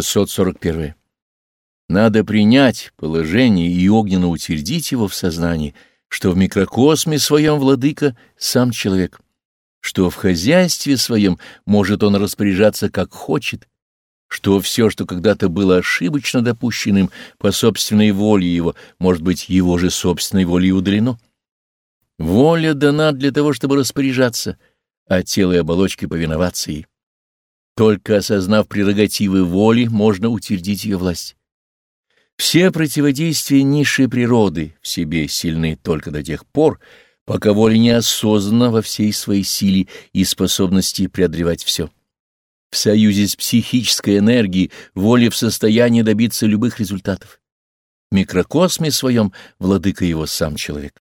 641. Надо принять положение и огненно утвердить его в сознании, что в микрокосме своем владыка сам человек, что в хозяйстве своем может он распоряжаться как хочет, что все, что когда-то было ошибочно допущенным по собственной воле его, может быть его же собственной волей удалено. Воля дана для того, чтобы распоряжаться, а тело и оболочки повиноваться ей. Только осознав прерогативы воли, можно утвердить ее власть. Все противодействия низшей природы в себе сильны только до тех пор, пока воля не осознана во всей своей силе и способности преодолевать все. В союзе с психической энергией воля в состоянии добиться любых результатов. В микрокосме своем владыка его сам человек.